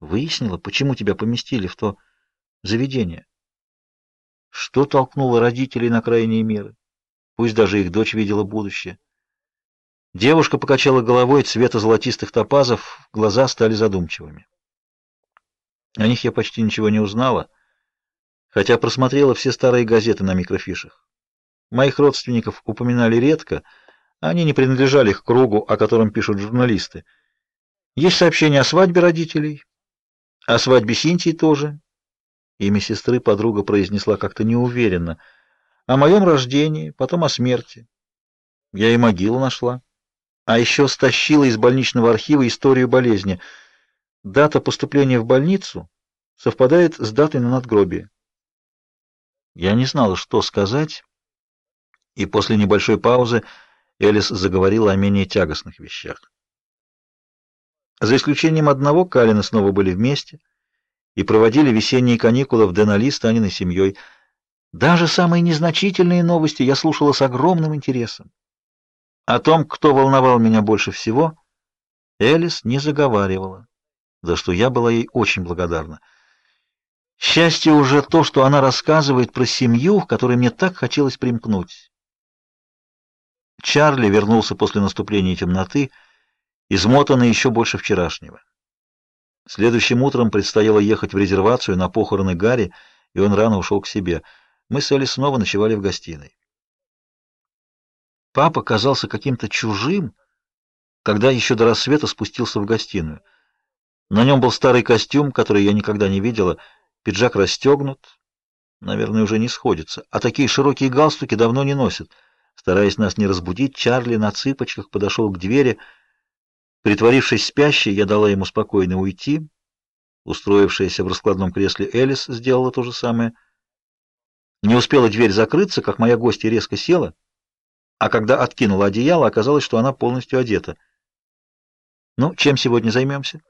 Выяснила, почему тебя поместили в то заведение. Что толкнуло родителей на крайние меры? Пусть даже их дочь видела будущее. Девушка покачала головой цвета золотистых топазов, глаза стали задумчивыми. О них я почти ничего не узнала, хотя просмотрела все старые газеты на микрофишах. Моих родственников упоминали редко, они не принадлежали к кругу, о котором пишут журналисты. Есть сообщения о свадьбе родителей, о свадьбе Синтии тоже. Имя сестры подруга произнесла как-то неуверенно. О моем рождении, потом о смерти. Я и могилу нашла. А еще стащила из больничного архива историю болезни. Дата поступления в больницу совпадает с датой на надгробие. Я не знала, что сказать, и после небольшой паузы Элис заговорила о менее тягостных вещах. За исключением одного, Калины снова были вместе и проводили весенние каникулы в Денали с Таниной семьей. Даже самые незначительные новости я слушала с огромным интересом. О том, кто волновал меня больше всего, Элис не заговаривала, за что я была ей очень благодарна. Счастье уже то, что она рассказывает про семью, в которой мне так хотелось примкнуть. Чарли вернулся после наступления темноты, измотанный еще больше вчерашнего. Следующим утром предстояло ехать в резервацию на похороны Гарри, и он рано ушел к себе. Мы с Элли снова ночевали в гостиной. Папа казался каким-то чужим, когда еще до рассвета спустился в гостиную. На нем был старый костюм, который я никогда не видела, пиджак расстегнут, наверное, уже не сходится, а такие широкие галстуки давно не носят. Стараясь нас не разбудить, Чарли на цыпочках подошел к двери, Притворившись спящей, я дала ему спокойно уйти. Устроившаяся в раскладном кресле Элис сделала то же самое. Не успела дверь закрыться, как моя гостья резко села, а когда откинула одеяло, оказалось, что она полностью одета. «Ну, чем сегодня займемся?»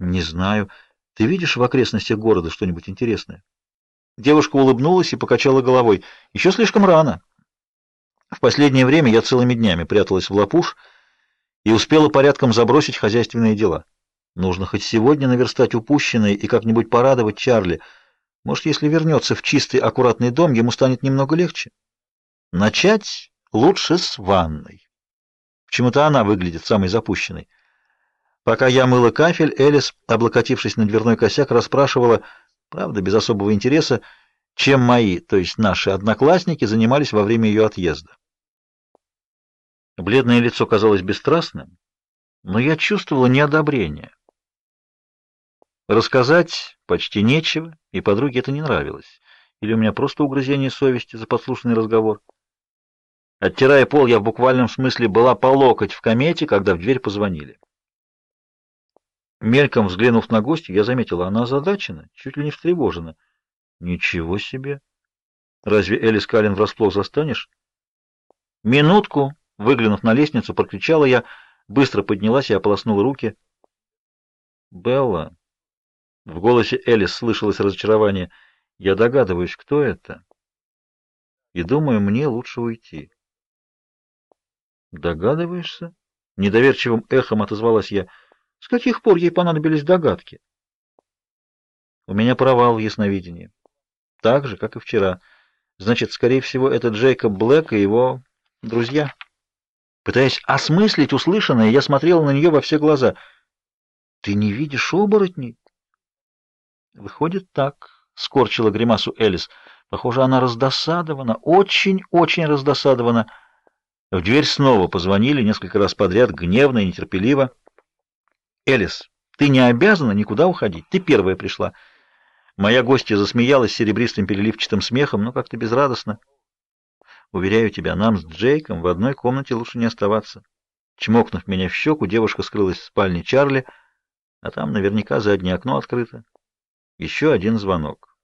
«Не знаю. Ты видишь в окрестностях города что-нибудь интересное?» Девушка улыбнулась и покачала головой. «Еще слишком рано. В последнее время я целыми днями пряталась в лапуш, и успела порядком забросить хозяйственные дела. Нужно хоть сегодня наверстать упущенное и как-нибудь порадовать Чарли. Может, если вернется в чистый, аккуратный дом, ему станет немного легче. Начать лучше с ванной. Почему-то она выглядит самой запущенной. Пока я мыла кафель, Элис, облокотившись на дверной косяк, расспрашивала, правда, без особого интереса, чем мои, то есть наши одноклассники, занимались во время ее отъезда. Бледное лицо казалось бесстрастным, но я чувствовала неодобрение. Рассказать почти нечего, и подруге это не нравилось. Или у меня просто угрызение совести за подслушанный разговор. Оттирая пол, я в буквальном смысле была по локоть в комете, когда в дверь позвонили. Мельком взглянув на гостью, я заметила, она озадачена, чуть ли не встревожена. Ничего себе! Разве Элис Каллен врасплох застанешь? Минутку, Выглянув на лестницу, прокричала я, быстро поднялась и ополоснула руки. «Белла!» В голосе Элис слышалось разочарование. «Я догадываюсь, кто это, и думаю, мне лучше уйти». «Догадываешься?» Недоверчивым эхом отозвалась я. «С каких пор ей понадобились догадки?» «У меня провал в ясновидении. Так же, как и вчера. Значит, скорее всего, это Джейкоб Блэк и его друзья». Пытаясь осмыслить услышанное, я смотрела на нее во все глаза. «Ты не видишь оборотней?» «Выходит так», — скорчила гримасу Элис. «Похоже, она раздосадована, очень-очень раздосадована». В дверь снова позвонили несколько раз подряд, гневно и нетерпеливо. «Элис, ты не обязана никуда уходить. Ты первая пришла». Моя гостья засмеялась серебристым переливчатым смехом, но как-то безрадостно. Уверяю тебя, нам с Джейком в одной комнате лучше не оставаться. Чмокнув меня в щеку, девушка скрылась в спальне Чарли, а там наверняка заднее окно открыто. Еще один звонок.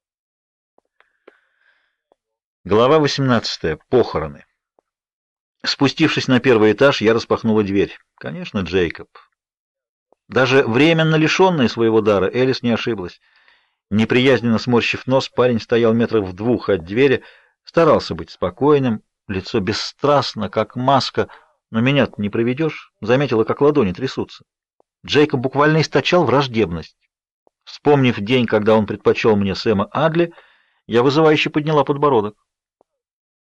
Глава 18. Похороны. Спустившись на первый этаж, я распахнула дверь. Конечно, Джейкоб. Даже временно лишенная своего дара, Элис не ошиблась. Неприязненно сморщив нос, парень стоял метров в двух от двери, Старался быть спокойным, лицо бесстрастно, как маска, но меня не проведешь. Заметила, как ладони трясутся. Джейкоб буквально источал враждебность. Вспомнив день, когда он предпочел мне Сэма Адли, я вызывающе подняла подбородок.